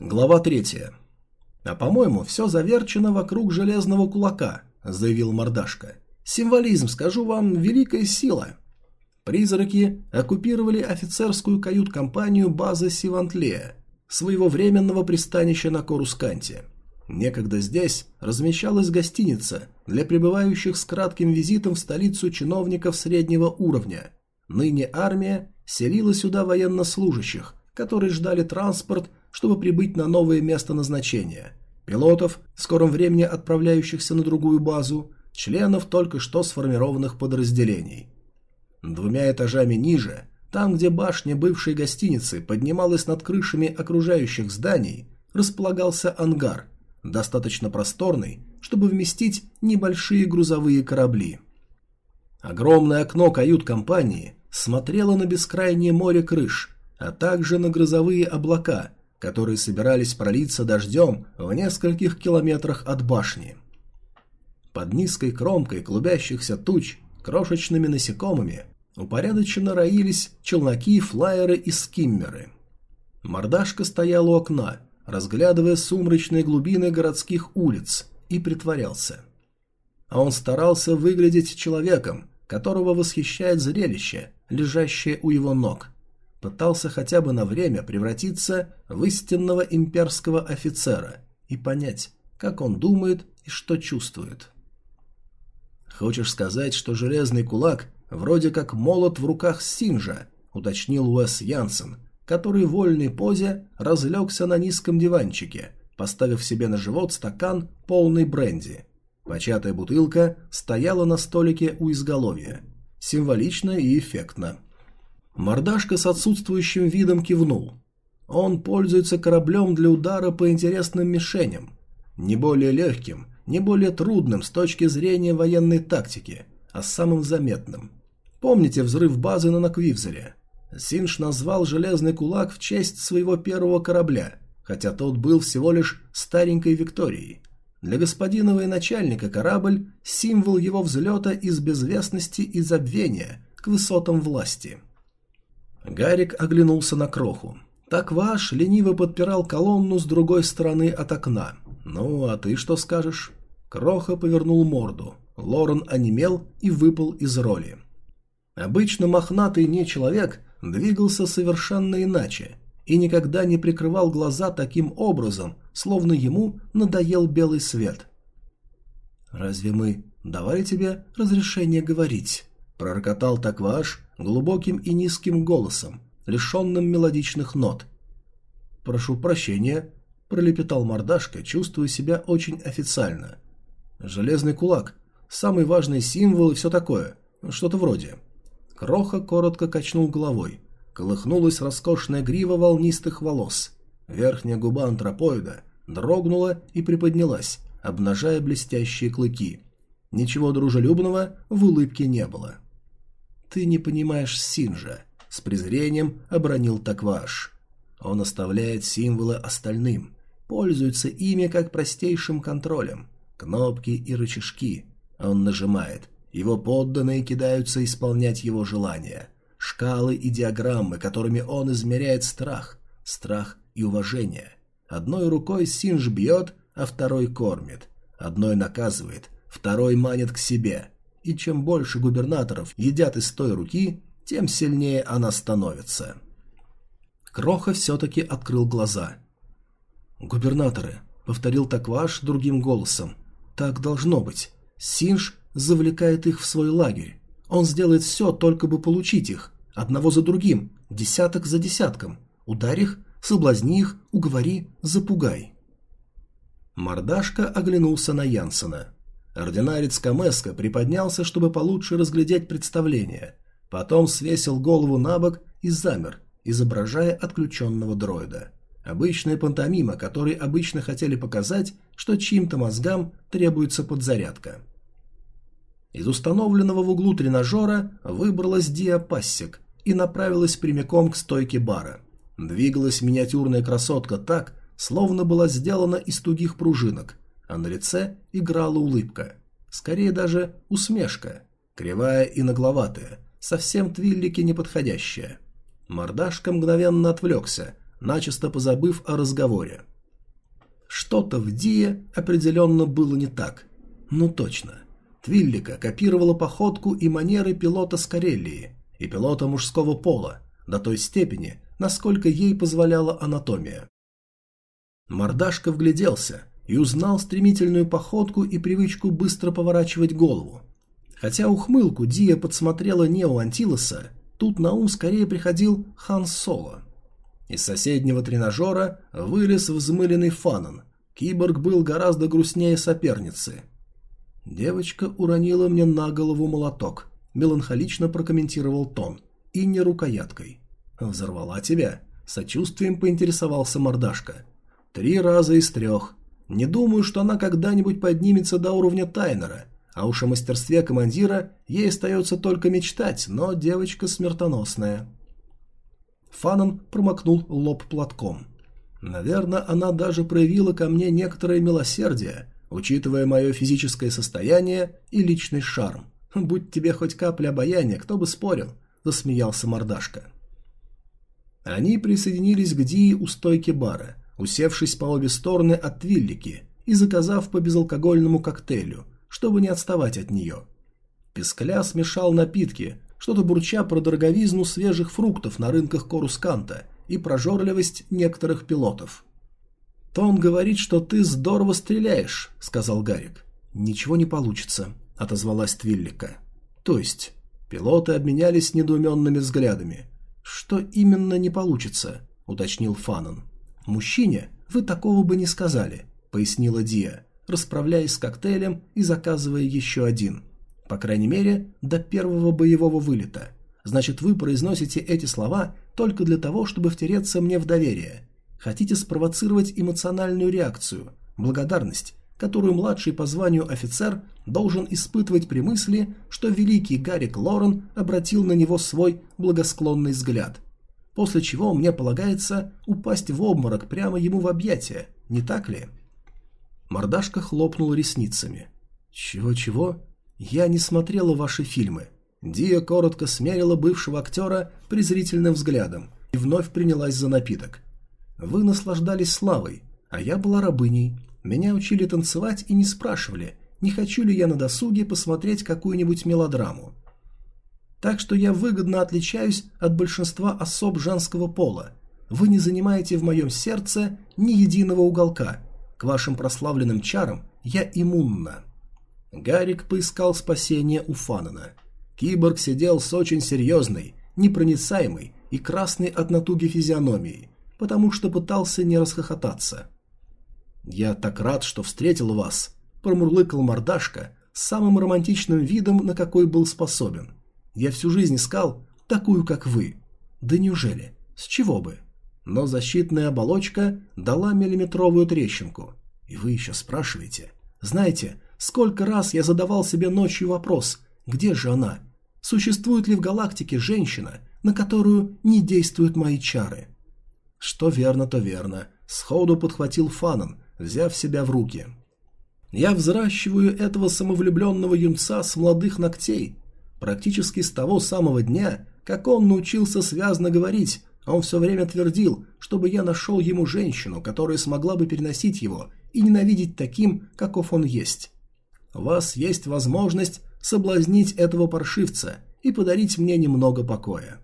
Глава третья. «А по-моему, все заверчено вокруг железного кулака», – заявил Мордашка. «Символизм, скажу вам, великая сила». Призраки оккупировали офицерскую кают-компанию базы Сивантлея, своего временного пристанища на Корусканте. Некогда здесь размещалась гостиница для прибывающих с кратким визитом в столицу чиновников среднего уровня. Ныне армия селила сюда военнослужащих, которые ждали транспорт чтобы прибыть на новое место назначения, пилотов, в скором времени отправляющихся на другую базу, членов только что сформированных подразделений. Двумя этажами ниже, там, где башня бывшей гостиницы поднималась над крышами окружающих зданий, располагался ангар, достаточно просторный, чтобы вместить небольшие грузовые корабли. Огромное окно кают-компании смотрело на бескрайнее море крыш, а также на грозовые облака, которые собирались пролиться дождем в нескольких километрах от башни. Под низкой кромкой клубящихся туч крошечными насекомыми упорядоченно роились челноки, флайеры и скиммеры. Мордашка стоял у окна, разглядывая сумрачные глубины городских улиц, и притворялся. А он старался выглядеть человеком, которого восхищает зрелище, лежащее у его ног – пытался хотя бы на время превратиться в истинного имперского офицера и понять, как он думает и что чувствует. «Хочешь сказать, что железный кулак вроде как молот в руках Синжа?» – уточнил Уэс Янсен, который в вольной позе разлегся на низком диванчике, поставив себе на живот стакан полный бренди. Початая бутылка стояла на столике у изголовья. Символично и эффектно. Мордашка с отсутствующим видом кивнул. Он пользуется кораблем для удара по интересным мишеням. Не более легким, не более трудным с точки зрения военной тактики, а самым заметным. Помните взрыв базы на Наквивзере? Синш назвал «Железный кулак» в честь своего первого корабля, хотя тот был всего лишь старенькой Викторией. Для господина военачальника корабль – символ его взлета из безвестности и забвения к высотам власти – Гарик оглянулся на кроху. Так ваш лениво подпирал колонну с другой стороны от окна. «Ну, а ты что скажешь?» Кроха повернул морду. Лорен онемел и выпал из роли. Обычно мохнатый не человек двигался совершенно иначе и никогда не прикрывал глаза таким образом, словно ему надоел белый свет. «Разве мы давали тебе разрешение говорить?» – пророкотал Такваш, глубоким и низким голосом, лишенным мелодичных нот. «Прошу прощения», – пролепетал мордашка, чувствуя себя очень официально. «Железный кулак, самый важный символ и все такое, что-то вроде». Кроха коротко качнул головой. Колыхнулась роскошная грива волнистых волос. Верхняя губа антропоида дрогнула и приподнялась, обнажая блестящие клыки. Ничего дружелюбного в улыбке не было. «Ты не понимаешь Синжа», — с презрением обронил Такваш. Он оставляет символы остальным, пользуется ими как простейшим контролем. Кнопки и рычажки. Он нажимает. Его подданные кидаются исполнять его желания. Шкалы и диаграммы, которыми он измеряет страх. Страх и уважение. Одной рукой Синж бьет, а второй кормит. Одной наказывает, второй манит к себе и чем больше губернаторов едят из той руки, тем сильнее она становится. Кроха все-таки открыл глаза. «Губернаторы», — повторил Такваш другим голосом, — «так должно быть. Синж завлекает их в свой лагерь. Он сделает все, только бы получить их, одного за другим, десяток за десятком. Ударь их, соблазни их, уговори, запугай». Мордашка оглянулся на Янсена. Ординарец Камеско приподнялся, чтобы получше разглядеть представление. Потом свесил голову на бок и замер, изображая отключенного дроида. Обычная пантомима, которой обычно хотели показать, что чьим-то мозгам требуется подзарядка. Из установленного в углу тренажера выбралась Диа Пассик и направилась прямиком к стойке бара. Двигалась миниатюрная красотка так, словно была сделана из тугих пружинок – а на лице играла улыбка. Скорее даже усмешка. Кривая и нагловатая, совсем твиллики неподходящая. Мордашка мгновенно отвлекся, начисто позабыв о разговоре. Что-то в Дие определенно было не так. Ну точно. Твиллика копировала походку и манеры пилота Скореллии и пилота мужского пола до той степени, насколько ей позволяла анатомия. Мордашка вгляделся и узнал стремительную походку и привычку быстро поворачивать голову. Хотя ухмылку Дия подсмотрела не у Антилоса, тут на ум скорее приходил Хан Соло. Из соседнего тренажера вылез взмыленный Фанан. Киборг был гораздо грустнее соперницы. «Девочка уронила мне на голову молоток», – меланхолично прокомментировал Тон. «И не рукояткой». «Взорвала тебя?» – сочувствием поинтересовался мордашка. «Три раза из трех. Не думаю, что она когда-нибудь поднимется до уровня Тайнера, а уж о мастерстве командира ей остается только мечтать, но девочка смертоносная». Фанан промокнул лоб платком. «Наверное, она даже проявила ко мне некоторое милосердие, учитывая мое физическое состояние и личный шарм. Будь тебе хоть капля обаяния, кто бы спорил», – засмеялся мордашка. Они присоединились к Дии у стойки бара, усевшись по обе стороны от Твиллики и заказав по безалкогольному коктейлю, чтобы не отставать от нее. Пескля смешал напитки, что-то бурча про дороговизну свежих фруктов на рынках Корусканта и прожорливость некоторых пилотов. «Тон говорит, что ты здорово стреляешь», — сказал Гарик. «Ничего не получится», — отозвалась Твиллика. «То есть?» Пилоты обменялись недоуменными взглядами. «Что именно не получится?» — уточнил Фанан. «Мужчине вы такого бы не сказали», — пояснила Дия, расправляясь с коктейлем и заказывая еще один. По крайней мере, до первого боевого вылета. Значит, вы произносите эти слова только для того, чтобы втереться мне в доверие. Хотите спровоцировать эмоциональную реакцию, благодарность, которую младший по званию офицер должен испытывать при мысли, что великий Гарик Лорен обратил на него свой благосклонный взгляд. После чего мне полагается упасть в обморок прямо ему в объятия, не так ли? Мордашка хлопнул ресницами. «Чего-чего? Я не смотрела ваши фильмы». Дия коротко смерила бывшего актера презрительным взглядом и вновь принялась за напиток. «Вы наслаждались славой, а я была рабыней. Меня учили танцевать и не спрашивали, не хочу ли я на досуге посмотреть какую-нибудь мелодраму. Так что я выгодно отличаюсь от большинства особ женского пола. Вы не занимаете в моем сердце ни единого уголка. К вашим прославленным чарам я иммунна. Гарик поискал спасения у Фанана. Киборг сидел с очень серьезной, непроницаемой и красной от натуги физиономией, потому что пытался не расхохотаться. «Я так рад, что встретил вас», – промурлыкал мордашка с самым романтичным видом, на какой был способен. «Я всю жизнь искал такую, как вы». «Да неужели? С чего бы?» Но защитная оболочка дала миллиметровую трещинку. И вы еще спрашиваете. Знаете, сколько раз я задавал себе ночью вопрос, где же она? Существует ли в галактике женщина, на которую не действуют мои чары? Что верно, то верно. Сходу подхватил Фанан, взяв себя в руки. Я взращиваю этого самовлюбленного юнца с молодых ногтей. Практически с того самого дня, как он научился связно говорить, он все время твердил, чтобы я нашел ему женщину, которая смогла бы переносить его и ненавидеть таким, каков он есть. У вас есть возможность соблазнить этого паршивца и подарить мне немного покоя.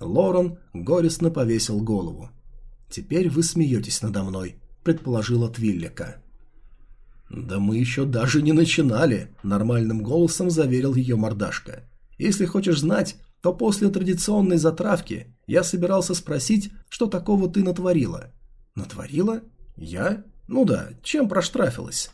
Лорен горестно повесил голову. «Теперь вы смеетесь надо мной», – предположила Твиллика. «Да мы еще даже не начинали», – нормальным голосом заверил ее мордашка. «Если хочешь знать, то после традиционной затравки я собирался спросить, что такого ты натворила». «Натворила? Я? Ну да, чем проштрафилась?»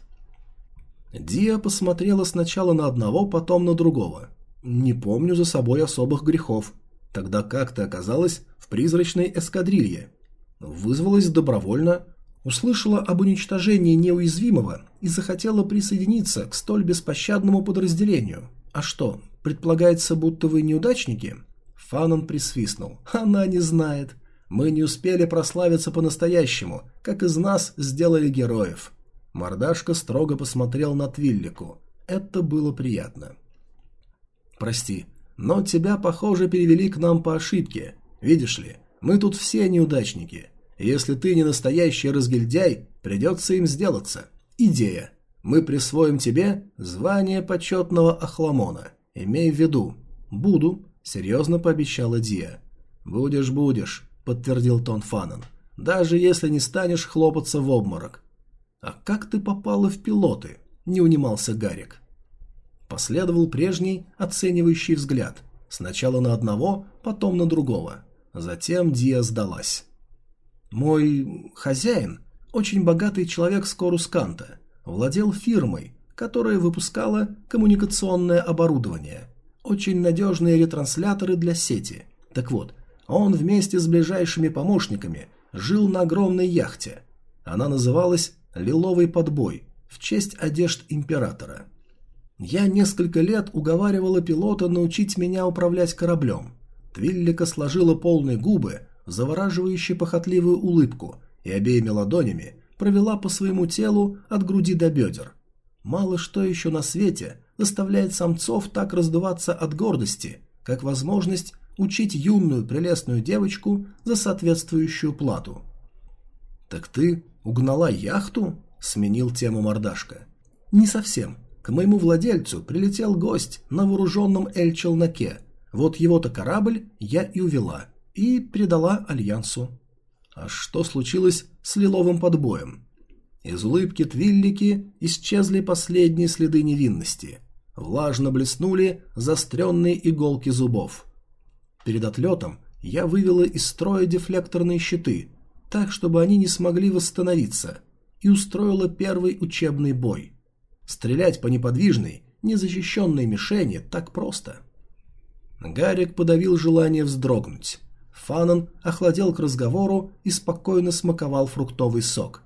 Диа посмотрела сначала на одного, потом на другого. «Не помню за собой особых грехов. Тогда как ты оказалась в призрачной эскадрилье?» Вызвалась добровольно, услышала об уничтожении неуязвимого и захотела присоединиться к столь беспощадному подразделению. А что, предполагается, будто вы неудачники? Фанон присвистнул. Она не знает. Мы не успели прославиться по-настоящему, как из нас сделали героев. Мордашка строго посмотрел на Твиллику. Это было приятно. «Прости, но тебя, похоже, перевели к нам по ошибке. Видишь ли, мы тут все неудачники. Если ты не настоящий разгильдяй, придется им сделаться. Идея. Мы присвоим тебе звание почетного Ахламона. Имей в виду. Буду, серьезно пообещала Дия. Будешь, будешь, подтвердил Тон Фанан. Даже если не станешь хлопаться в обморок. А как ты попала в пилоты? Не унимался Гарик. Последовал прежний оценивающий взгляд. Сначала на одного, потом на другого. Затем Дия сдалась. Мой хозяин, очень богатый человек с Корусканта, владел фирмой, которая выпускала коммуникационное оборудование, очень надежные ретрансляторы для сети. Так вот, он вместе с ближайшими помощниками жил на огромной яхте. Она называлась «Лиловый подбой» в честь одежд императора. Я несколько лет уговаривала пилота научить меня управлять кораблем. Твиллика сложила полные губы, завораживающе похотливую улыбку и обеими ладонями провела по своему телу от груди до бедер. Мало что еще на свете заставляет самцов так раздуваться от гордости, как возможность учить юную прелестную девочку за соответствующую плату. «Так ты угнала яхту?» – сменил тему мордашка. «Не совсем. К моему владельцу прилетел гость на вооруженном Эль-челноке. Вот его-то корабль я и увела и передала Альянсу. А что случилось с лиловым подбоем? Из улыбки Твиллики исчезли последние следы невинности. Влажно блеснули заостренные иголки зубов. Перед отлетом я вывела из строя дефлекторные щиты, так, чтобы они не смогли восстановиться, и устроила первый учебный бой. Стрелять по неподвижной, незащищенной мишени так просто. Гарик подавил желание вздрогнуть. Фанан охладел к разговору и спокойно смаковал фруктовый сок.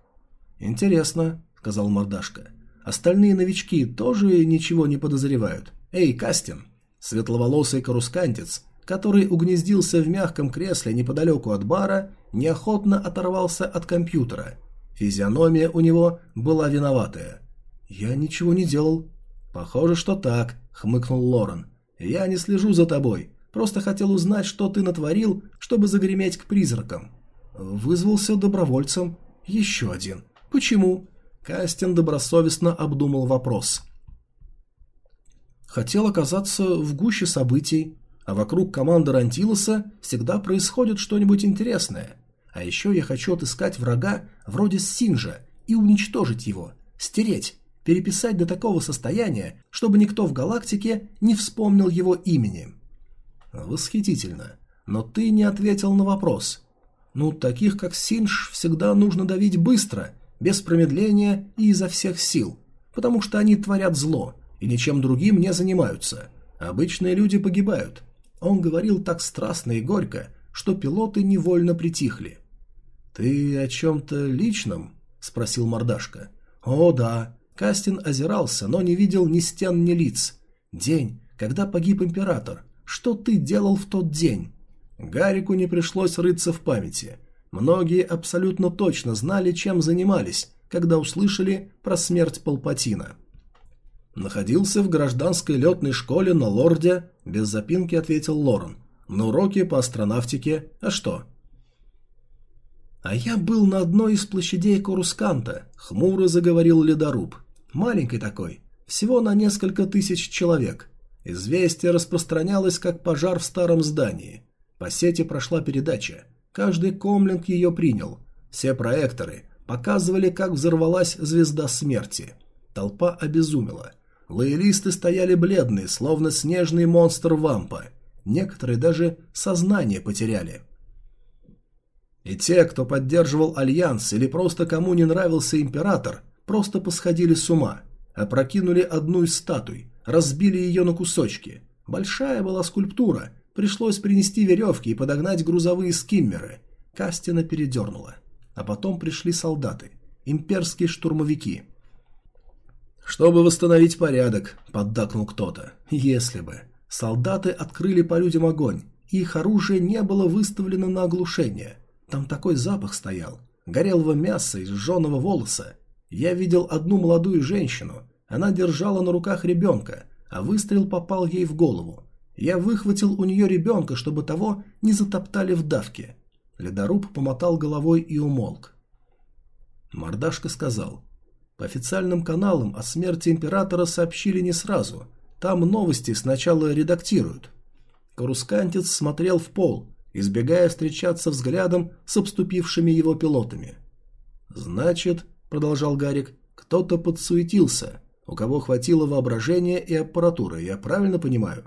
«Интересно», — сказал мордашка. «Остальные новички тоже ничего не подозревают. Эй, Кастин!» Светловолосый карускантец, который угнездился в мягком кресле неподалеку от бара, неохотно оторвался от компьютера. Физиономия у него была виноватая. «Я ничего не делал». «Похоже, что так», — хмыкнул Лорен. «Я не слежу за тобой. Просто хотел узнать, что ты натворил, чтобы загреметь к призракам. Вызвался добровольцем. Еще один. Почему? Кастин добросовестно обдумал вопрос. Хотел оказаться в гуще событий, а вокруг команды Рантилоса всегда происходит что-нибудь интересное. А еще я хочу отыскать врага вроде Синжа и уничтожить его, стереть, переписать до такого состояния, чтобы никто в галактике не вспомнил его имени. Восхитительно. Но ты не ответил на вопрос. Ну, таких как Синж всегда нужно давить быстро, без промедления и изо всех сил, потому что они творят зло и ничем другим не занимаются. Обычные люди погибают. Он говорил так страстно и горько, что пилоты невольно притихли. «Ты о чем-то личном?» – спросил мордашка. «О, да». Кастин озирался, но не видел ни стен, ни лиц. День, когда погиб император, что ты делал в тот день? Гарику не пришлось рыться в памяти. Многие абсолютно точно знали, чем занимались, когда услышали про смерть Палпатина. Находился в гражданской летной школе на Лорде, без запинки ответил Лорен. На уроке по астронавтике. А что? А я был на одной из площадей Корусканта, хмуро заговорил ледоруб. Маленький такой, всего на несколько тысяч человек. Известие распространялось как пожар в старом здании. По сети прошла передача. Каждый комлинг ее принял. Все проекторы показывали, как взорвалась звезда смерти. Толпа обезумела. Лоялисты стояли бледные, словно снежный монстр вампа. Некоторые даже сознание потеряли. И те, кто поддерживал Альянс или просто кому не нравился Император, просто посходили с ума, опрокинули одну из статуй, разбили ее на кусочки. Большая была скульптура, пришлось принести веревки и подогнать грузовые скиммеры. Кастина передернула. А потом пришли солдаты, имперские штурмовики. «Чтобы восстановить порядок», — поддакнул кто-то. «Если бы». Солдаты открыли по людям огонь, их оружие не было выставлено на оглушение. Там такой запах стоял. Горелого мяса и сжженного волоса. Я видел одну молодую женщину, она держала на руках ребенка, а выстрел попал ей в голову. Я выхватил у нее ребенка, чтобы того не затоптали в давке. Ледоруб помотал головой и умолк. Мордашка сказал. По официальным каналам о смерти императора сообщили не сразу. Там новости сначала редактируют. Карускантец смотрел в пол, избегая встречаться взглядом с обступившими его пилотами. «Значит», — продолжал Гарик, — «кто-то подсуетился, у кого хватило воображения и аппаратуры, я правильно понимаю?»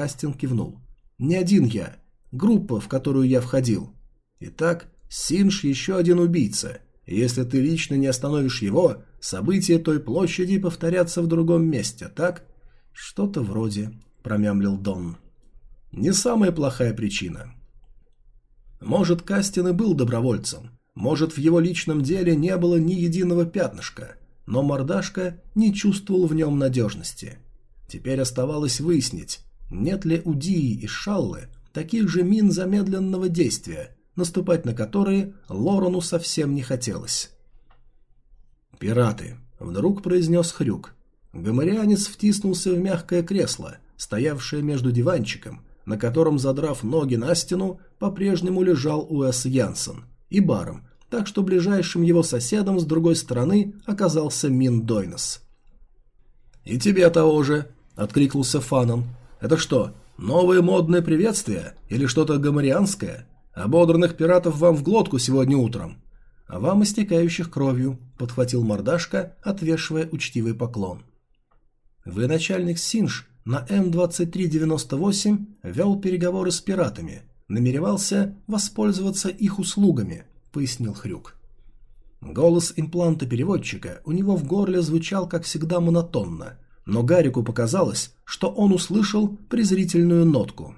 Кастин кивнул. «Не один я. Группа, в которую я входил. Итак, Синж еще один убийца. Если ты лично не остановишь его, события той площади повторятся в другом месте, так?» «Что-то вроде», — промямлил Дон. «Не самая плохая причина. Может, Кастин и был добровольцем, может, в его личном деле не было ни единого пятнышка, но мордашка не чувствовал в нем надежности. Теперь оставалось выяснить, нет ли у Дии и Шаллы таких же мин замедленного действия, наступать на которые Лорану совсем не хотелось. «Пираты», — вдруг произнес Хрюк. Гоморианец втиснулся в мягкое кресло, стоявшее между диванчиком, на котором, задрав ноги на стену, по-прежнему лежал Уэс Янсен, и баром, так что ближайшим его соседом с другой стороны оказался Мин Дойнес. «И тебе того же!» – откликнулся Фаном. «Это что, новое модное приветствие или что-то гоморианское? Ободранных пиратов вам в глотку сегодня утром!» «А вам истекающих кровью», – подхватил мордашка, отвешивая учтивый поклон. «Вы начальник Синж на М-2398 вел переговоры с пиратами, намеревался воспользоваться их услугами», — пояснил Хрюк. Голос импланта-переводчика у него в горле звучал, как всегда, монотонно, но Гарику показалось, что он услышал презрительную нотку.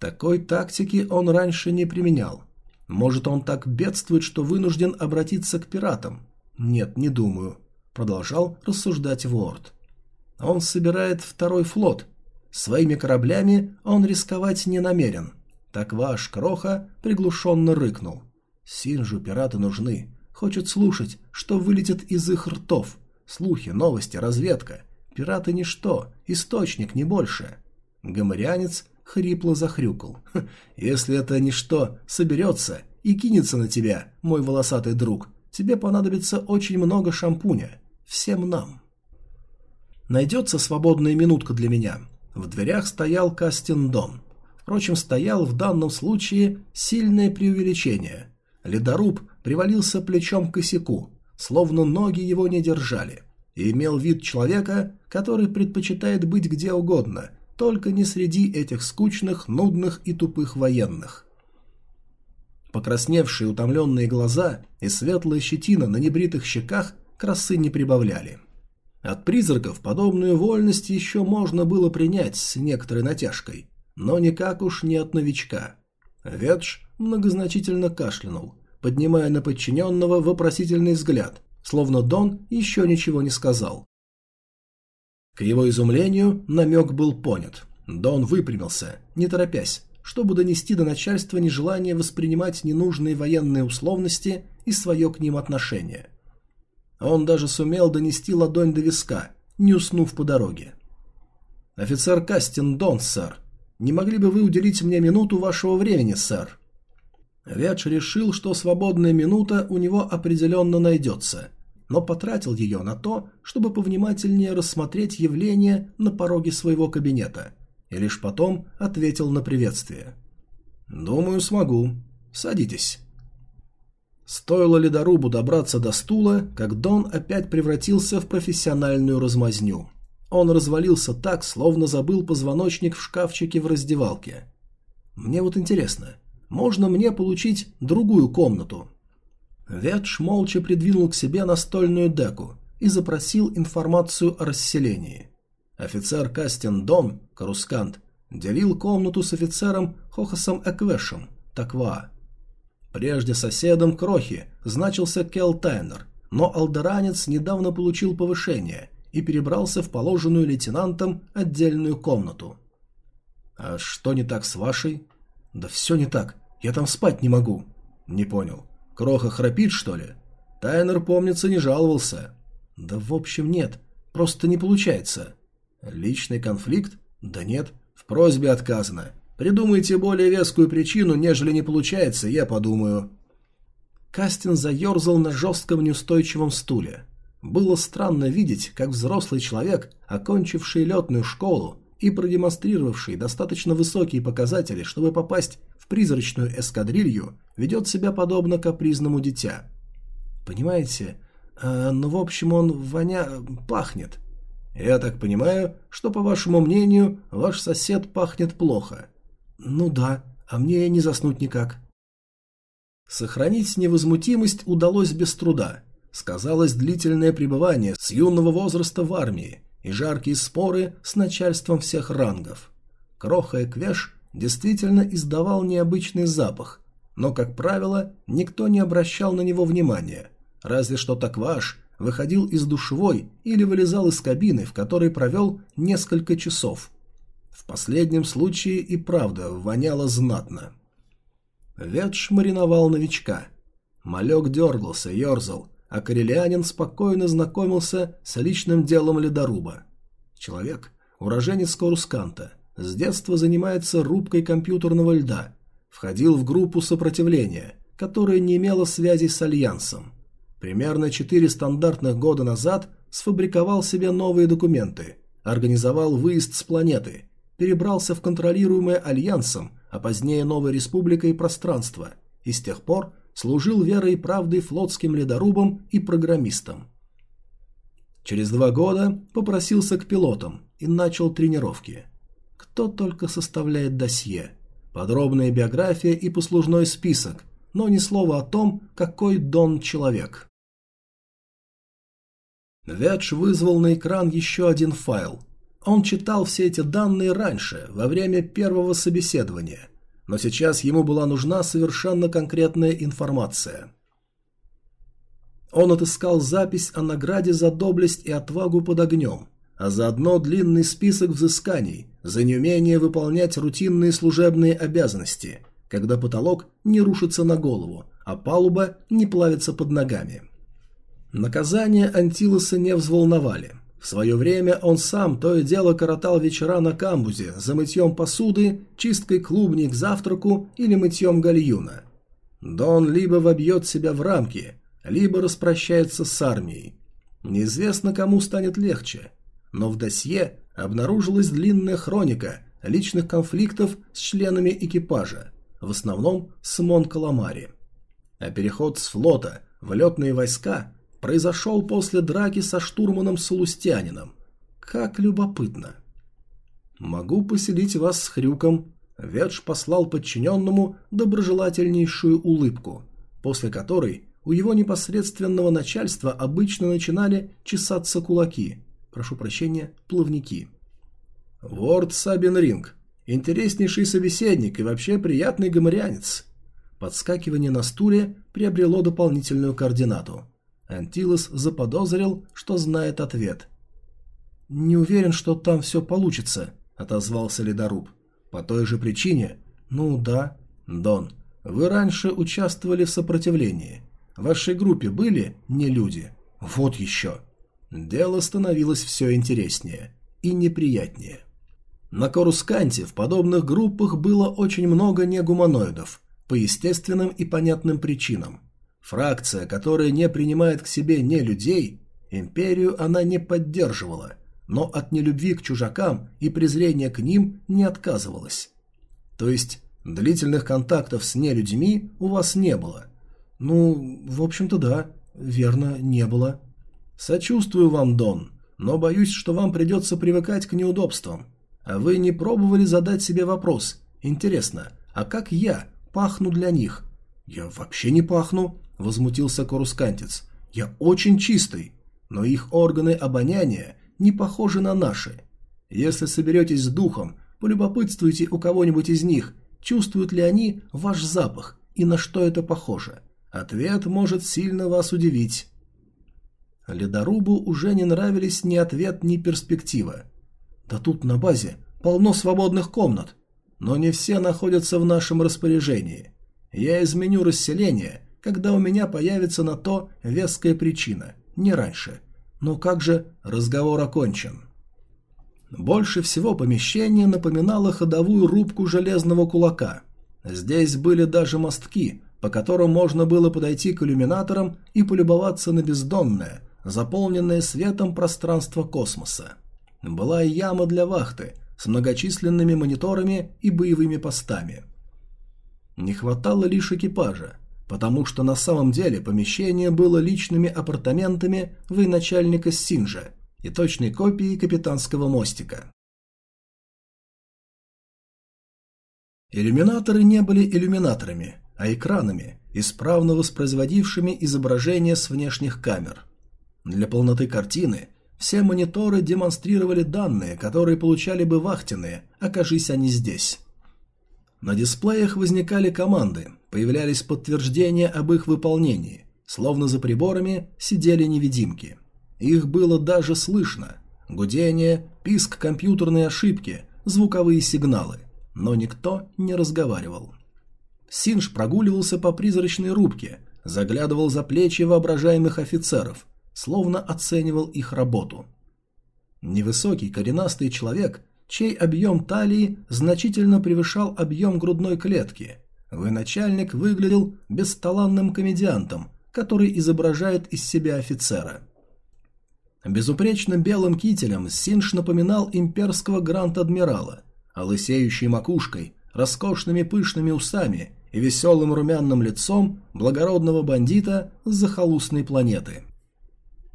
Такой тактики он раньше не применял. Может, он так бедствует, что вынужден обратиться к пиратам? Нет, не думаю. Продолжал рассуждать Ворд. Он собирает второй флот. Своими кораблями он рисковать не намерен. Так ваш Кроха приглушенно рыкнул. Синжу пираты нужны. Хочет слушать, что вылетит из их ртов. Слухи, новости, разведка. Пираты ничто, источник, не больше. Гоморянец хрипло захрюкал. «Если это ничто соберется и кинется на тебя, мой волосатый друг, тебе понадобится очень много шампуня. Всем нам». Найдется свободная минутка для меня. В дверях стоял Кастин Дон. Впрочем, стоял в данном случае сильное преувеличение. Ледоруб привалился плечом к косяку, словно ноги его не держали, и имел вид человека, который предпочитает быть где угодно, только не среди этих скучных, нудных и тупых военных. Покрасневшие утомленные глаза и светлая щетина на небритых щеках красы не прибавляли. От призраков подобную вольность еще можно было принять с некоторой натяжкой, но никак уж не от новичка. Ветш многозначительно кашлянул, поднимая на подчиненного вопросительный взгляд, словно Дон еще ничего не сказал. К его изумлению намек был понят. Дон выпрямился, не торопясь, чтобы донести до начальства нежелание воспринимать ненужные военные условности и свое к ним отношение. Он даже сумел донести ладонь до виска, не уснув по дороге. «Офицер Кастин Дон, сэр, не могли бы вы уделить мне минуту вашего времени, сэр?» Ветш решил, что свободная минута у него определенно найдется, но потратил ее на то, чтобы повнимательнее рассмотреть явление на пороге своего кабинета, и лишь потом ответил на приветствие. «Думаю, смогу. Садитесь». Стоило ледорубу добраться до стула, как Дон опять превратился в профессиональную размазню. Он развалился так, словно забыл позвоночник в шкафчике в раздевалке. «Мне вот интересно, можно мне получить другую комнату?» Ветш молча придвинул к себе настольную деку и запросил информацию о расселении. Офицер Кастин Дон, Карускант, делил комнату с офицером Хохасом Эквешем, Таква. Прежде соседом Крохи значился Кел Тайнер, но алдеранец недавно получил повышение и перебрался в положенную лейтенантом отдельную комнату. «А что не так с вашей?» «Да все не так. Я там спать не могу». «Не понял. Кроха храпит, что ли?» Тайнер, помнится, не жаловался. «Да в общем нет. Просто не получается». «Личный конфликт?» «Да нет. В просьбе отказано. Придумайте более вескую причину, нежели не получается, я подумаю». Кастин заерзал на жестком неустойчивом стуле. Было странно видеть, как взрослый человек, окончивший летную школу и продемонстрировавший достаточно высокие показатели, чтобы попасть в призрачную эскадрилью, ведет себя подобно капризному дитя. Понимаете, э, ну в общем он воня... пахнет. Я так понимаю, что, по вашему мнению, ваш сосед пахнет плохо. Ну да, а мне не заснуть никак. Сохранить невозмутимость удалось без труда. Сказалось длительное пребывание с юного возраста в армии и жаркие споры с начальством всех рангов. Кроха Эквеш действительно издавал необычный запах, но, как правило, никто не обращал на него внимания, разве что Такваш выходил из душевой или вылезал из кабины, в которой провел несколько часов. В последнем случае и правда воняло знатно. Ветш мариновал новичка. Малек дергался, ерзал, а корелианин спокойно знакомился с личным делом ледоруба. Человек, уроженец Корусканта, с детства занимается рубкой компьютерного льда, входил в группу сопротивления, которая не имела связи с Альянсом. Примерно четыре стандартных года назад сфабриковал себе новые документы, организовал выезд с планеты, перебрался в контролируемое Альянсом, а позднее Новой Республикой пространство, и с тех пор служил верой и правдой флотским ледорубом и программистом. Через два года попросился к пилотам и начал тренировки. Кто только составляет досье. Подробная биография и послужной список, но ни слова о том, какой Дон человек. Ветш вызвал на экран еще один файл. Он читал все эти данные раньше, во время первого собеседования, но сейчас ему была нужна совершенно конкретная информация. Он отыскал запись о награде за доблесть и отвагу под огнем, а заодно длинный список взысканий за неумение выполнять рутинные служебные обязанности, когда потолок не рушится на голову, а палуба не плавится под ногами. Наказания Антилоса не взволновали. В свое время он сам то и дело коротал вечера на камбузе за мытьем посуды, чисткой клубней к завтраку или мытьем гальюна. Дон либо вобьет себя в рамки, либо распрощается с армией. Неизвестно, кому станет легче. Но в досье обнаружилась длинная хроника личных конфликтов с членами экипажа, в основном с Мон Каламари. А переход с флота в летные войска произошел после драки со штурманом Салустянином. Как любопытно. «Могу поселить вас с Хрюком», — Ветш послал подчиненному доброжелательнейшую улыбку, после которой у его непосредственного начальства обычно начинали чесаться кулаки, прошу прощения, плавники. «Ворд Сабин Ринг, интереснейший собеседник и вообще приятный гоморянец». Подскакивание на стуле приобрело дополнительную координату. Антилос заподозрил, что знает ответ. «Не уверен, что там все получится», — отозвался ледоруб. «По той же причине?» «Ну да». «Дон, вы раньше участвовали в сопротивлении. В вашей группе были не люди?» «Вот еще». Дело становилось все интереснее и неприятнее. На Корусканте в подобных группах было очень много негуманоидов, по естественным и понятным причинам. Фракция, которая не принимает к себе не людей, империю она не поддерживала, но от нелюбви к чужакам и презрения к ним не отказывалась. То есть длительных контактов с нелюдьми у вас не было? Ну, в общем-то да, верно, не было. Сочувствую вам, Дон, но боюсь, что вам придется привыкать к неудобствам. А вы не пробовали задать себе вопрос, интересно, а как я пахну для них? Я вообще не пахну, – возмутился Корускантец. «Я очень чистый, но их органы обоняния не похожи на наши. Если соберетесь с духом, полюбопытствуйте у кого-нибудь из них, чувствуют ли они ваш запах и на что это похоже. Ответ может сильно вас удивить». Ледорубу уже не нравились ни ответ, ни перспектива. «Да тут на базе полно свободных комнат, но не все находятся в нашем распоряжении. Я изменю расселение когда у меня появится на то веская причина, не раньше. Но как же разговор окончен? Больше всего помещение напоминало ходовую рубку железного кулака. Здесь были даже мостки, по которым можно было подойти к иллюминаторам и полюбоваться на бездонное, заполненное светом пространство космоса. Была и яма для вахты с многочисленными мониторами и боевыми постами. Не хватало лишь экипажа, потому что на самом деле помещение было личными апартаментами военачальника Синжа и точной копией капитанского мостика. Иллюминаторы не были иллюминаторами, а экранами, исправно воспроизводившими изображение с внешних камер. Для полноты картины все мониторы демонстрировали данные, которые получали бы вахтенные, окажись они здесь. На дисплеях возникали команды, появлялись подтверждения об их выполнении, словно за приборами сидели невидимки. Их было даже слышно. Гудение, писк компьютерной ошибки, звуковые сигналы. Но никто не разговаривал. Синж прогуливался по призрачной рубке, заглядывал за плечи воображаемых офицеров, словно оценивал их работу. Невысокий коренастый человек чей объем талии значительно превышал объем грудной клетки. Военачальник выглядел бесталанным комедиантом, который изображает из себя офицера. Безупречно белым кителем Синш напоминал имперского гранд-адмирала, а лысеющей макушкой, роскошными пышными усами и веселым румяным лицом благородного бандита с захолустной планеты.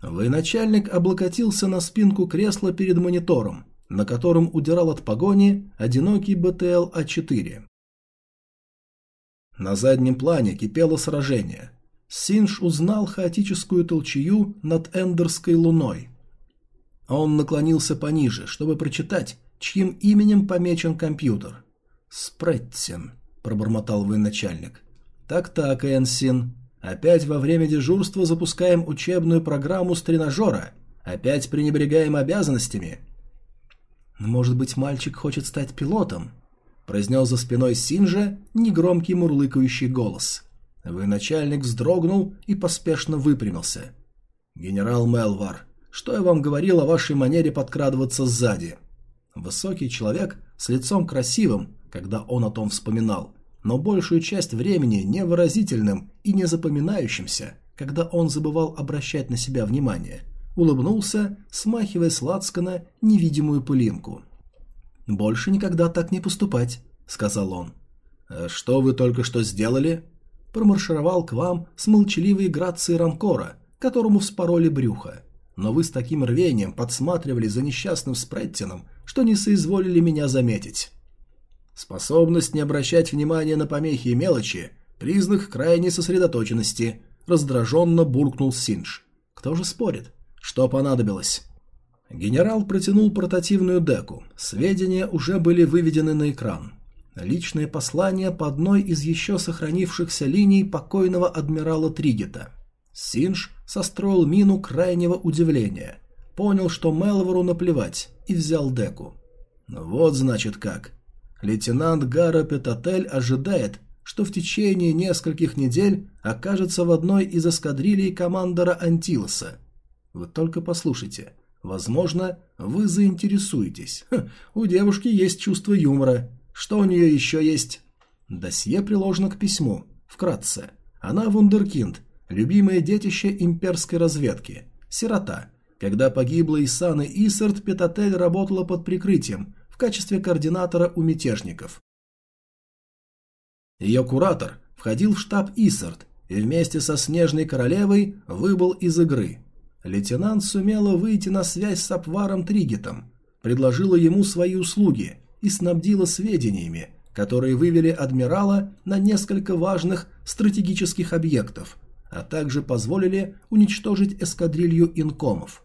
Военачальник облокотился на спинку кресла перед монитором на котором удирал от погони одинокий БТЛ-А4. На заднем плане кипело сражение. Синж узнал хаотическую толчую над Эндерской луной. Он наклонился пониже, чтобы прочитать, чьим именем помечен компьютер. «Спреттин», – пробормотал военачальник. «Так-так, Энсин. Опять во время дежурства запускаем учебную программу с тренажера. Опять пренебрегаем обязанностями. «Может быть, мальчик хочет стать пилотом?» – произнес за спиной Синжа негромкий мурлыкающий голос. Военачальник вздрогнул и поспешно выпрямился. «Генерал Мелвар, что я вам говорил о вашей манере подкрадываться сзади?» Высокий человек с лицом красивым, когда он о том вспоминал, но большую часть времени невыразительным и незапоминающимся, когда он забывал обращать на себя внимание – улыбнулся, смахивая с лацкана невидимую пылинку. «Больше никогда так не поступать», — сказал он. «А «Что вы только что сделали?» Промаршировал к вам с молчаливой грацией ранкора, которому вспороли брюхо. Но вы с таким рвением подсматривали за несчастным Спреттином, что не соизволили меня заметить. Способность не обращать внимания на помехи и мелочи – признак крайней сосредоточенности, раздраженно буркнул Синж. Кто же спорит? Что понадобилось? Генерал протянул портативную деку. Сведения уже были выведены на экран. Личное послание по одной из еще сохранившихся линий покойного адмирала Тригета. Синж состроил мину крайнего удивления. Понял, что Мелвору наплевать, и взял деку. Вот значит как. Лейтенант Гара Петатель ожидает, что в течение нескольких недель окажется в одной из эскадрилей командора Антилоса – вы только послушайте. Возможно, вы заинтересуетесь. Ха, у девушки есть чувство юмора. Что у нее еще есть? Досье приложено к письму. Вкратце. Она вундеркинд, любимое детище имперской разведки. Сирота. Когда погибла Исана Исарт, Петатель работала под прикрытием качестве координатора у мятежников. Ее куратор входил в штаб Исарт и вместе со Снежной Королевой выбыл из игры – Лейтенант сумела выйти на связь с Апваром Тригетом, предложила ему свои услуги и снабдила сведениями, которые вывели адмирала на несколько важных стратегических объектов, а также позволили уничтожить эскадрилью инкомов.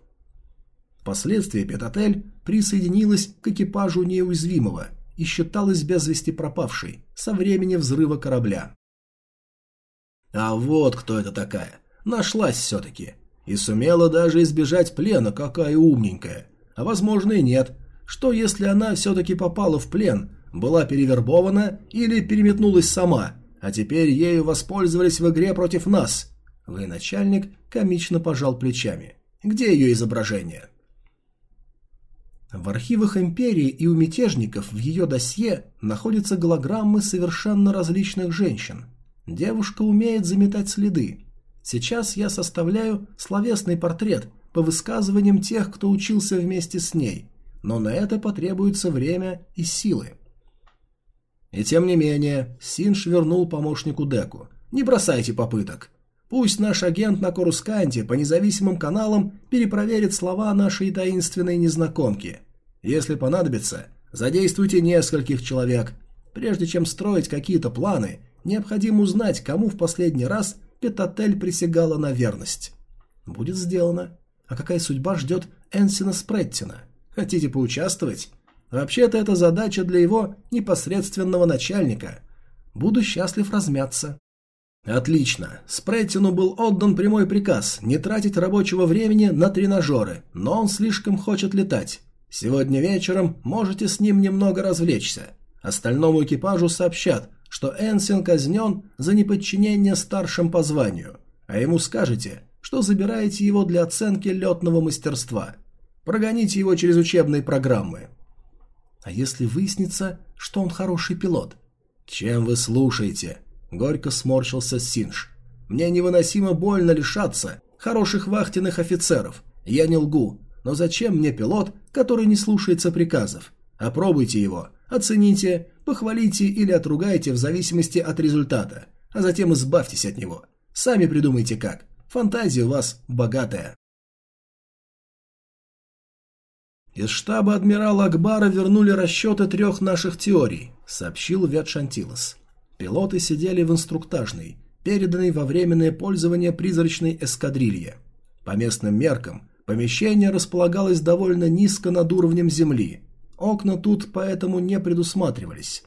Впоследствии Петатель присоединилась к экипажу неуязвимого и считалась без вести пропавшей со времени взрыва корабля. А вот кто это такая. Нашлась все-таки. И сумела даже избежать плена, какая умненькая. А возможно и нет. Что если она все-таки попала в плен, была перевербована или переметнулась сама, а теперь ею воспользовались в игре против нас? Военачальник комично пожал плечами. Где ее изображение? В архивах Империи и у мятежников в ее досье находятся голограммы совершенно различных женщин. Девушка умеет заметать следы. Сейчас я составляю словесный портрет по высказываниям тех, кто учился вместе с ней, но на это потребуется время и силы. И тем не менее, Синж вернул помощнику Деку. «Не бросайте попыток. Пусть наш агент на Корусканте по независимым каналам перепроверит слова нашей таинственной незнакомки. Если понадобится, задействуйте нескольких человек. Прежде чем строить какие-то планы, необходимо узнать, кому в последний раз Петатель присягала на верность. Будет сделано. А какая судьба ждет Энсина Спреттина? Хотите поучаствовать? Вообще-то это задача для его непосредственного начальника. Буду счастлив размяться. Отлично. Спреттину был отдан прямой приказ не тратить рабочего времени на тренажеры, но он слишком хочет летать. Сегодня вечером можете с ним немного развлечься. Остальному экипажу сообщат, что Энсин казнен за неподчинение старшим по званию, а ему скажете, что забираете его для оценки летного мастерства. Прогоните его через учебные программы. А если выяснится, что он хороший пилот? Чем вы слушаете? Горько сморщился Синж. Мне невыносимо больно лишаться хороших вахтенных офицеров. Я не лгу, но зачем мне пилот, который не слушается приказов? Опробуйте его, оцените, похвалите или отругайте в зависимости от результата, а затем избавьтесь от него. Сами придумайте как. Фантазия у вас богатая. Из штаба адмирала Акбара вернули расчеты трех наших теорий, сообщил Вет Шантилос. Пилоты сидели в инструктажной, переданной во временное пользование призрачной эскадрилье. По местным меркам, Помещение располагалось довольно низко над уровнем земли. Окна тут поэтому не предусматривались.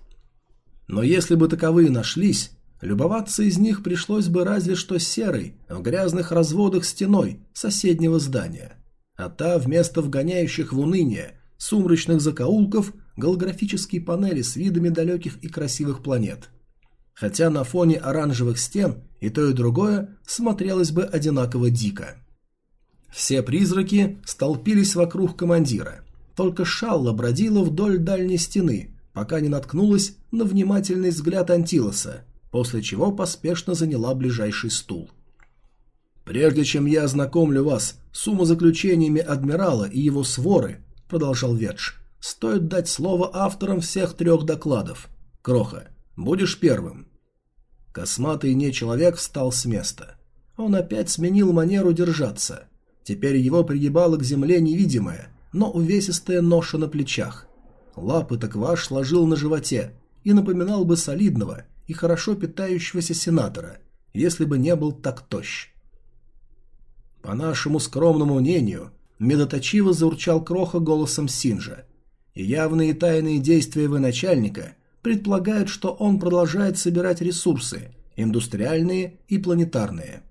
Но если бы таковые нашлись, любоваться из них пришлось бы разве что серой, в грязных разводах стеной соседнего здания. А та вместо вгоняющих в уныние сумрачных закоулков голографические панели с видами далеких и красивых планет. Хотя на фоне оранжевых стен и то и другое смотрелось бы одинаково дико. Все призраки столпились вокруг командира. Только Шалла бродила вдоль дальней стены, пока не наткнулась на внимательный взгляд Антилоса, после чего поспешно заняла ближайший стул. «Прежде чем я ознакомлю вас с умозаключениями адмирала и его своры», — продолжал Ветш, — «стоит дать слово авторам всех трех докладов. Кроха, будешь первым». Косматый нечеловек встал с места. Он опять сменил манеру держаться — Теперь его пригибала к земле невидимая, но увесистая ноша на плечах. Лапы такваш сложил на животе и напоминал бы солидного и хорошо питающегося сенатора, если бы не был так тощ. По нашему скромному мнению, медоточиво заурчал Кроха голосом Синжа, и явные тайные действия военачальника предполагают, что он продолжает собирать ресурсы, индустриальные и планетарные.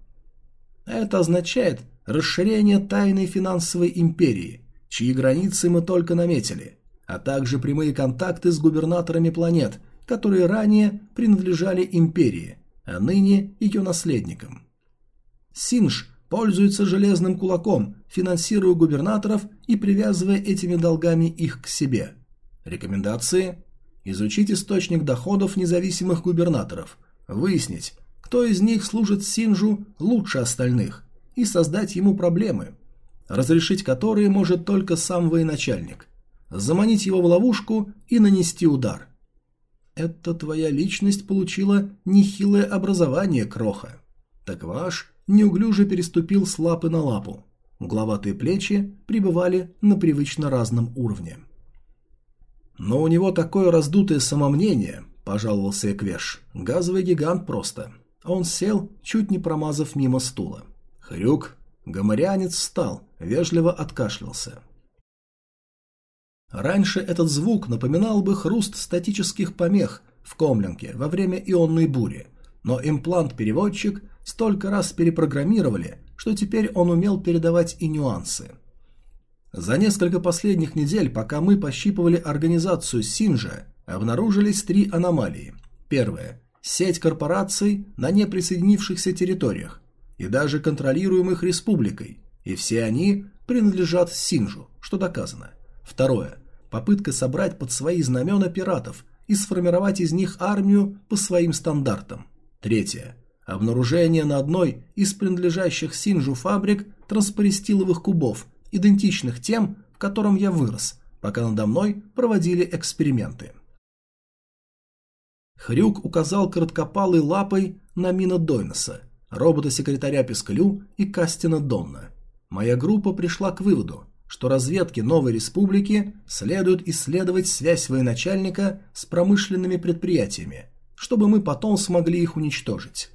Это означает, расширение тайной финансовой империи, чьи границы мы только наметили, а также прямые контакты с губернаторами планет, которые ранее принадлежали империи, а ныне ее наследникам. Синж пользуется железным кулаком, финансируя губернаторов и привязывая этими долгами их к себе. Рекомендации? Изучить источник доходов независимых губернаторов, выяснить, кто из них служит Синжу лучше остальных, и создать ему проблемы, разрешить которые может только сам военачальник, заманить его в ловушку и нанести удар. Это твоя личность получила нехилое образование, Кроха. Так ваш неуклюже переступил с лапы на лапу. Угловатые плечи пребывали на привычно разном уровне. «Но у него такое раздутое самомнение», – пожаловался Эквеш. «Газовый гигант просто». Он сел, чуть не промазав мимо стула. Хрюк. Гоморянец встал, вежливо откашлялся. Раньше этот звук напоминал бы хруст статических помех в комлинке во время ионной бури, но имплант-переводчик столько раз перепрограммировали, что теперь он умел передавать и нюансы. За несколько последних недель, пока мы пощипывали организацию Синжа, обнаружились три аномалии. Первое – сеть корпораций на неприсоединившихся территориях, и даже контролируемых республикой, и все они принадлежат Синжу, что доказано. Второе. Попытка собрать под свои знамена пиратов и сформировать из них армию по своим стандартам. Третье. Обнаружение на одной из принадлежащих Синжу фабрик транспористиловых кубов, идентичных тем, в котором я вырос, пока надо мной проводили эксперименты. Хрюк указал короткопалой лапой на Мина Дойнеса, робота-секретаря Пискалю и Кастина Донна. Моя группа пришла к выводу, что разведке Новой Республики следует исследовать связь военачальника с промышленными предприятиями, чтобы мы потом смогли их уничтожить.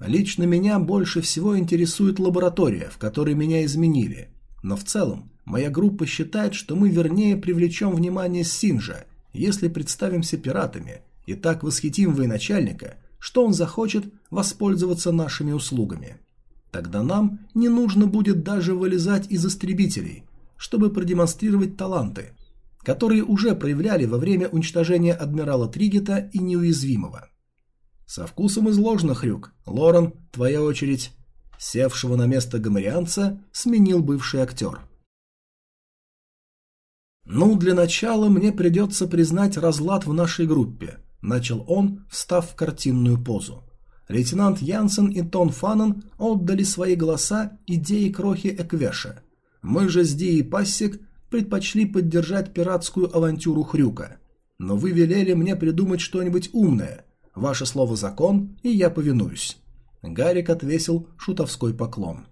Лично меня больше всего интересует лаборатория, в которой меня изменили, но в целом моя группа считает, что мы вернее привлечем внимание Синжа, если представимся пиратами и так восхитим военачальника, что он захочет воспользоваться нашими услугами. Тогда нам не нужно будет даже вылезать из истребителей, чтобы продемонстрировать таланты, которые уже проявляли во время уничтожения адмирала Тригета и неуязвимого. Со вкусом изложено, Хрюк. Лорен, твоя очередь. Севшего на место гомерианца сменил бывший актер. «Ну, для начала мне придется признать разлад в нашей группе», – начал он, встав в картинную позу. Лейтенант Янсен и Тон Фаннен отдали свои голоса идее крохи Эквеша. Мы же с и Пассик предпочли поддержать пиратскую авантюру Хрюка. Но вы велели мне придумать что-нибудь умное. Ваше слово закон, и я повинуюсь. Гарик отвесил шутовской поклон.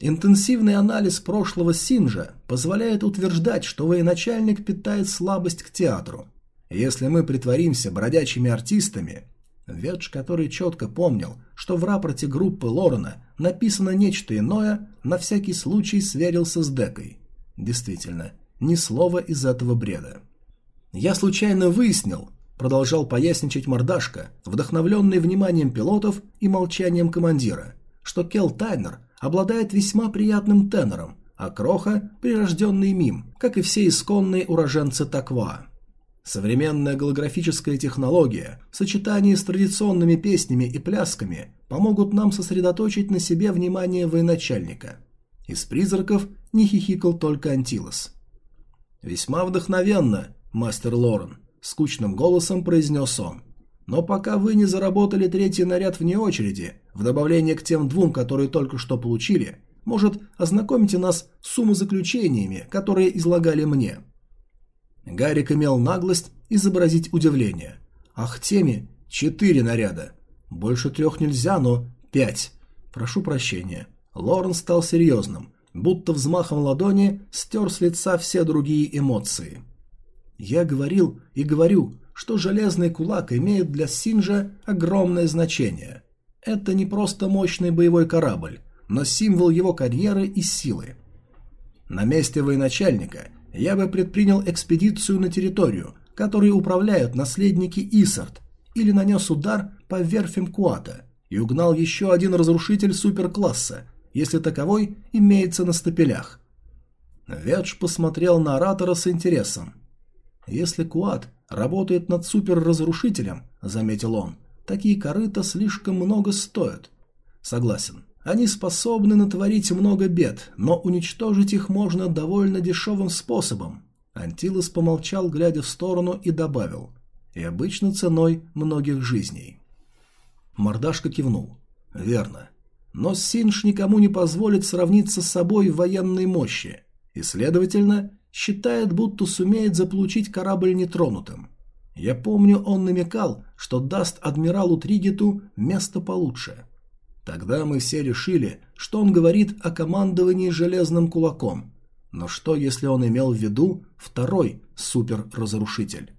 Интенсивный анализ прошлого Синжа позволяет утверждать, что военачальник питает слабость к театру. Если мы притворимся бродячими артистами, Ветш, который четко помнил, что в рапорте группы Лорена написано нечто иное, на всякий случай сверился с Декой. Действительно, ни слова из этого бреда. «Я случайно выяснил», — продолжал поясничать мордашка, вдохновленный вниманием пилотов и молчанием командира, что Кел Тайнер обладает весьма приятным тенором, а Кроха – прирожденный мим, как и все исконные уроженцы Таква. Современная голографическая технология в сочетании с традиционными песнями и плясками помогут нам сосредоточить на себе внимание военачальника. Из призраков не хихикал только Антилос. «Весьма вдохновенно, мастер Лорен», – скучным голосом произнес он. «Но пока вы не заработали третий наряд вне очереди, в добавление к тем двум, которые только что получили, может, ознакомите нас с умозаключениями, которые излагали мне». Гарик имел наглость изобразить удивление. «Ах, Теми, четыре наряда. Больше трех нельзя, но пять. Прошу прощения». Лорен стал серьезным, будто взмахом ладони стер с лица все другие эмоции. «Я говорил и говорю, что железный кулак имеет для Синжа огромное значение. Это не просто мощный боевой корабль, но символ его карьеры и силы. На месте военачальника я бы предпринял экспедицию на территорию, которой управляют наследники Исарт, или нанес удар по верфям Куата и угнал еще один разрушитель суперкласса, если таковой имеется на стапелях. Ведж посмотрел на оратора с интересом. «Если Куат работает над суперразрушителем», — заметил он, — «такие корыта слишком много стоят». «Согласен. Они способны натворить много бед, но уничтожить их можно довольно дешевым способом. Антилос помолчал, глядя в сторону, и добавил. И обычно ценой многих жизней. Мордашка кивнул. Верно. Но Синж никому не позволит сравниться с собой в военной мощи, и, следовательно, считает, будто сумеет заполучить корабль нетронутым. Я помню, он намекал, что даст адмиралу Тригету место получше. Тогда мы все решили, что он говорит о командовании железным кулаком. Но что, если он имел в виду второй суперразрушитель?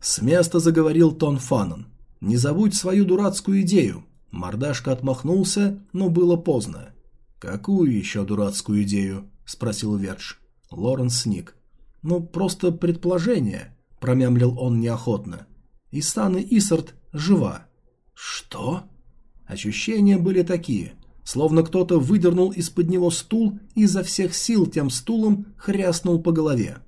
С места заговорил Тон Фаннон. «Не забудь свою дурацкую идею». Мордашка отмахнулся, но было поздно. «Какую еще дурацкую идею?» – спросил Вердж. Лоренс сник. «Ну, просто предположение», – промямлил он неохотно. «Исан и Исарт жива». «Что?» Ощущения были такие, словно кто-то выдернул из-под него стул и изо всех сил тем стулом хряснул по голове.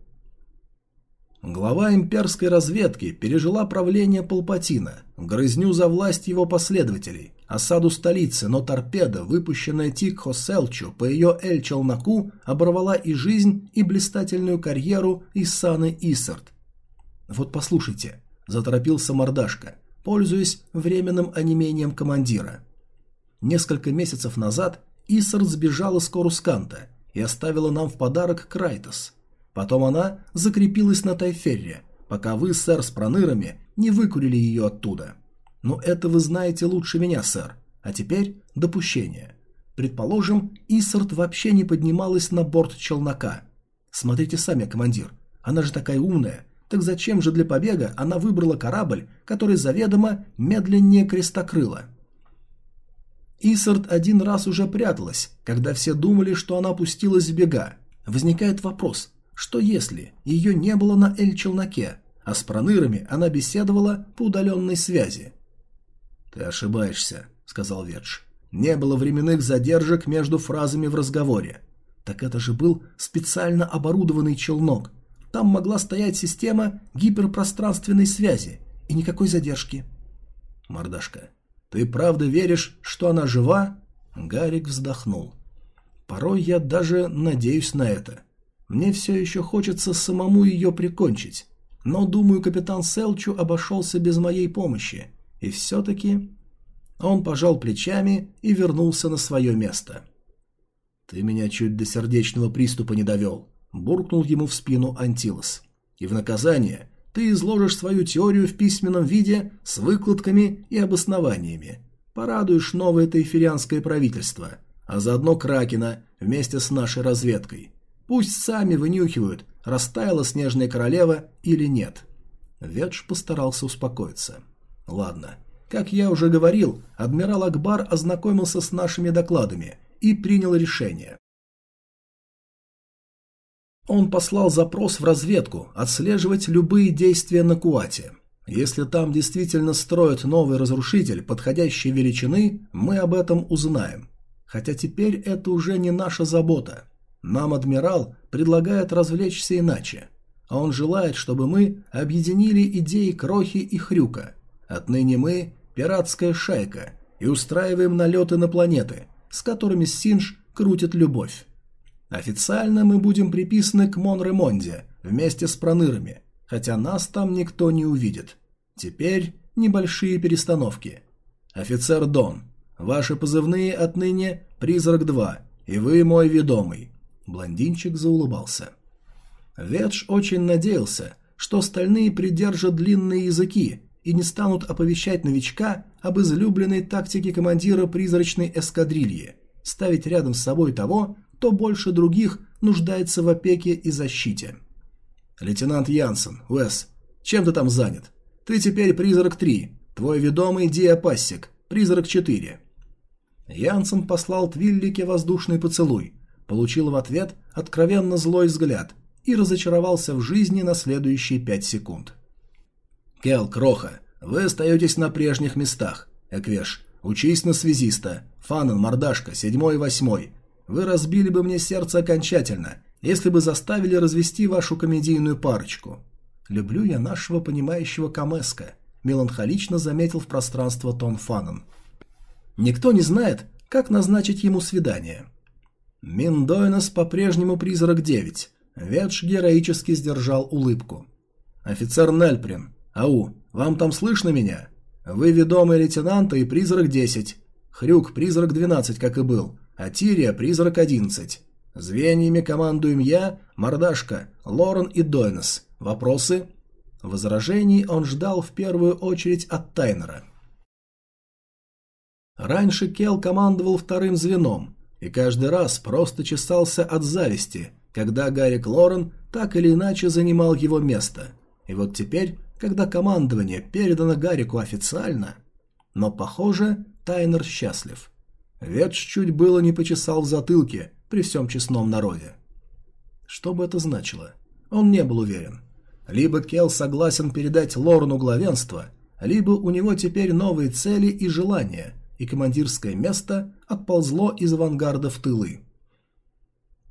Глава имперской разведки пережила правление Палпатина, грызню за власть его последователей, осаду столицы, но торпеда, выпущенная Тикхо Селчу по ее Эль-Челнаку, оборвала и жизнь, и блистательную карьеру Исаны Исарт. «Вот послушайте», – заторопился Мордашка, пользуясь временным онемением командира. Несколько месяцев назад Исарт сбежала с Корусканта и оставила нам в подарок Крайтос – Потом она закрепилась на Тайферре, пока вы, сэр, с пронырами не выкурили ее оттуда. Но это вы знаете лучше меня, сэр. А теперь допущение. Предположим, Исарт вообще не поднималась на борт челнока. Смотрите сами, командир. Она же такая умная. Так зачем же для побега она выбрала корабль, который заведомо медленнее крестокрыла? Исарт один раз уже пряталась, когда все думали, что она опустилась в бега. Возникает вопрос, что если ее не было на Эль-Челноке, а с пронырами она беседовала по удаленной связи? «Ты ошибаешься», — сказал Ветш. «Не было временных задержек между фразами в разговоре. Так это же был специально оборудованный челнок. Там могла стоять система гиперпространственной связи, и никакой задержки». «Мордашка, ты правда веришь, что она жива?» Гарик вздохнул. «Порой я даже надеюсь на это. Мне все еще хочется самому ее прикончить, но, думаю, капитан Селчу обошелся без моей помощи. И все-таки... Он пожал плечами и вернулся на свое место. «Ты меня чуть до сердечного приступа не довел», — буркнул ему в спину Антилос. «И в наказание ты изложишь свою теорию в письменном виде с выкладками и обоснованиями. Порадуешь новое тайферианское правительство, а заодно Кракена вместе с нашей разведкой. Пусть сами вынюхивают, растаяла снежная королева или нет. Ветш постарался успокоиться. Ладно. Как я уже говорил, адмирал Акбар ознакомился с нашими докладами и принял решение. Он послал запрос в разведку отслеживать любые действия на Куате. Если там действительно строят новый разрушитель подходящей величины, мы об этом узнаем. Хотя теперь это уже не наша забота. Нам адмирал предлагает развлечься иначе, а он желает, чтобы мы объединили идеи Крохи и Хрюка. Отныне мы – пиратская шайка и устраиваем налеты на планеты, с которыми Синж крутит любовь. Официально мы будем приписаны к Монремонде вместе с пронырами, хотя нас там никто не увидит. Теперь небольшие перестановки. Офицер Дон, ваши позывные отныне «Призрак-2», и вы мой ведомый. Блондинчик заулыбался. Ветш очень надеялся, что остальные придержат длинные языки и не станут оповещать новичка об излюбленной тактике командира призрачной эскадрильи – ставить рядом с собой того, кто больше других нуждается в опеке и защите. «Лейтенант Янсен, Уэс, чем ты там занят? Ты теперь призрак-3, твой ведомый Диапассик, призрак-4». Янсен послал Твиллике воздушный поцелуй, получил в ответ откровенно злой взгляд и разочаровался в жизни на следующие пять секунд. «Кел, Кроха, вы остаетесь на прежних местах. Эквеш, учись на связиста. Фанан, Мордашка, седьмой и восьмой. Вы разбили бы мне сердце окончательно, если бы заставили развести вашу комедийную парочку. Люблю я нашего понимающего Камеска», – меланхолично заметил в пространство Тон Фанан. «Никто не знает, как назначить ему свидание». Миндойнос по-прежнему призрак 9. Ветш героически сдержал улыбку. «Офицер Нельприн, ау, вам там слышно меня? Вы ведомый лейтенанта и призрак 10. Хрюк призрак 12, как и был, а Тирия призрак 11. Звеньями командуем я, Мордашка, Лорен и Дойнос. Вопросы?» Возражений он ждал в первую очередь от Тайнера. Раньше Кел командовал вторым звеном – и каждый раз просто чесался от зависти, когда Гарик Лорен так или иначе занимал его место. И вот теперь, когда командование передано Гарику официально... Но, похоже, Тайнер счастлив. Ветш чуть было не почесал в затылке при всем честном народе. Что бы это значило? Он не был уверен. Либо Кел согласен передать Лорну главенство, либо у него теперь новые цели и желания, и командирское место отползло из авангарда в тылы.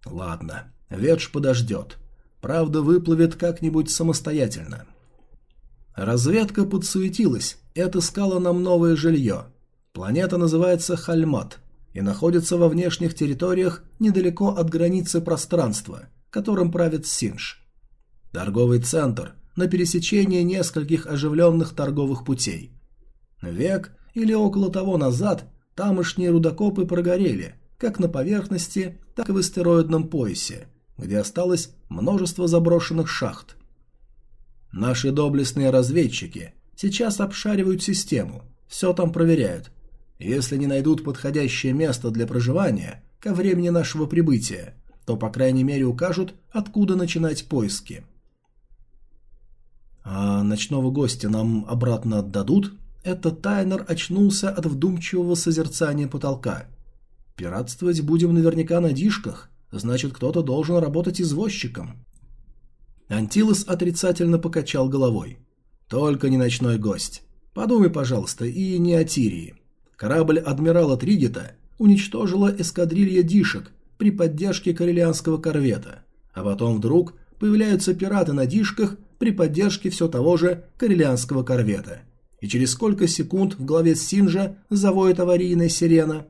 Ладно, Ветш подождет. правда выплывет как-нибудь самостоятельно. Разведка подсуетилась и отыскала нам новое жилье. Планета называется Хальмат и находится во внешних территориях недалеко от границы пространства, которым правит Синж. Торговый центр на пересечении нескольких оживленных торговых путей. Век или около того назад тамошние рудокопы прогорели, как на поверхности, так и в астероидном поясе, где осталось множество заброшенных шахт. Наши доблестные разведчики сейчас обшаривают систему, все там проверяют. Если не найдут подходящее место для проживания ко времени нашего прибытия, то по крайней мере укажут, откуда начинать поиски. А ночного гостя нам обратно отдадут? Это Тайнер очнулся от вдумчивого созерцания потолка. Пиратствовать будем наверняка на дишках, значит кто-то должен работать извозчиком. Антилос отрицательно покачал головой. «Только не ночной гость. Подумай, пожалуйста, и не о Тирии. Корабль адмирала Тригета уничтожила эскадрилья дишек при поддержке корелианского корвета, а потом вдруг появляются пираты на дишках при поддержке все того же корелианского корвета. И через сколько секунд в голове Синжа завоет аварийная сирена?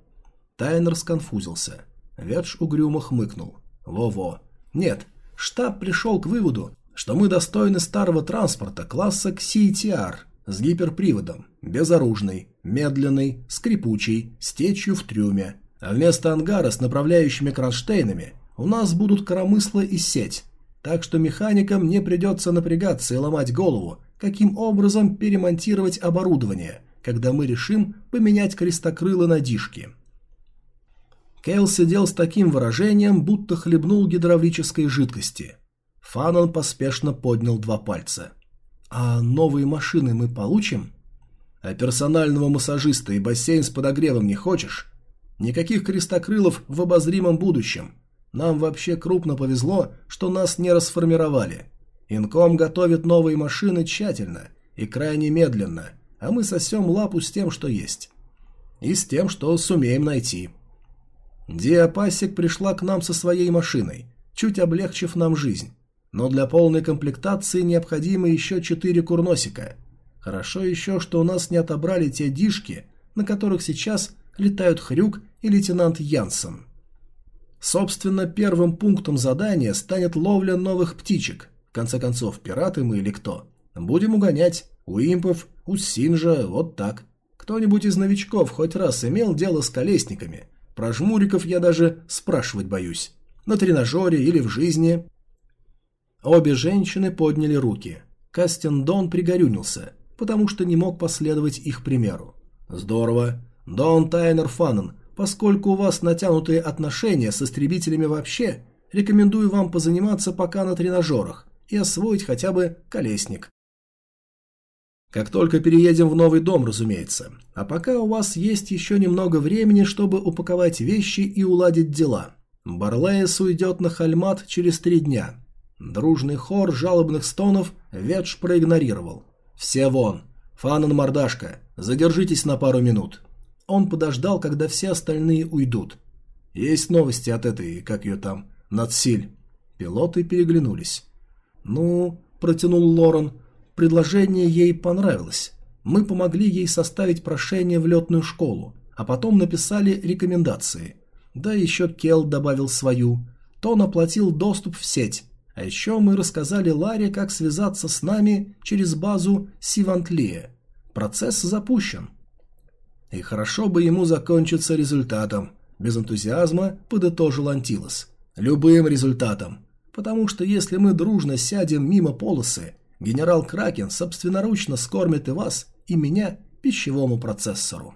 Тайнер сконфузился. Ведж угрюмо хмыкнул. «Во-во. Нет, штаб пришел к выводу, что мы достойны старого транспорта класса CTR с гиперприводом, безоружный, медленный, скрипучий, с течью в трюме. А вместо ангара с направляющими кронштейнами у нас будут коромысла и сеть, так что механикам не придется напрягаться и ломать голову, каким образом перемонтировать оборудование, когда мы решим поменять крестокрылы на дишки. Кейл сидел с таким выражением, будто хлебнул гидравлической жидкости. Фанан поспешно поднял два пальца. «А новые машины мы получим?» «А персонального массажиста и бассейн с подогревом не хочешь?» «Никаких крестокрылов в обозримом будущем. Нам вообще крупно повезло, что нас не расформировали. Инком готовит новые машины тщательно и крайне медленно, а мы сосем лапу с тем, что есть. И с тем, что сумеем найти». Диапасик пришла к нам со своей машиной, чуть облегчив нам жизнь. Но для полной комплектации необходимо еще четыре курносика. Хорошо еще, что у нас не отобрали те дишки, на которых сейчас летают Хрюк и лейтенант Янсен. Собственно, первым пунктом задания станет ловля новых птичек. В конце концов, пираты мы или кто? Будем угонять. У импов, у Синжа, вот так. Кто-нибудь из новичков хоть раз имел дело с колесниками – про жмуриков я даже спрашивать боюсь. На тренажере или в жизни. Обе женщины подняли руки. Кастин Дон пригорюнился, потому что не мог последовать их примеру. Здорово. Дон Тайнер Фаннен, поскольку у вас натянутые отношения с истребителями вообще, рекомендую вам позаниматься пока на тренажерах и освоить хотя бы колесник. Как только переедем в новый дом, разумеется. А пока у вас есть еще немного времени, чтобы упаковать вещи и уладить дела. Барлеес уйдет на Хальмат через три дня. Дружный хор жалобных стонов Ветш проигнорировал. «Все вон! Фанан Мордашка, задержитесь на пару минут». Он подождал, когда все остальные уйдут. «Есть новости от этой, как ее там, Нациль?» Пилоты переглянулись. «Ну...» – протянул Лорен – Предложение ей понравилось. Мы помогли ей составить прошение в летную школу, а потом написали рекомендации. Да еще Кел добавил свою. Тон оплатил доступ в сеть. А еще мы рассказали Ларе, как связаться с нами через базу Сивантлия. Процесс запущен. И хорошо бы ему закончиться результатом. Без энтузиазма подытожил Антилос. Любым результатом. Потому что если мы дружно сядем мимо полосы, генерал Кракен собственноручно скормит и вас, и меня пищевому процессору.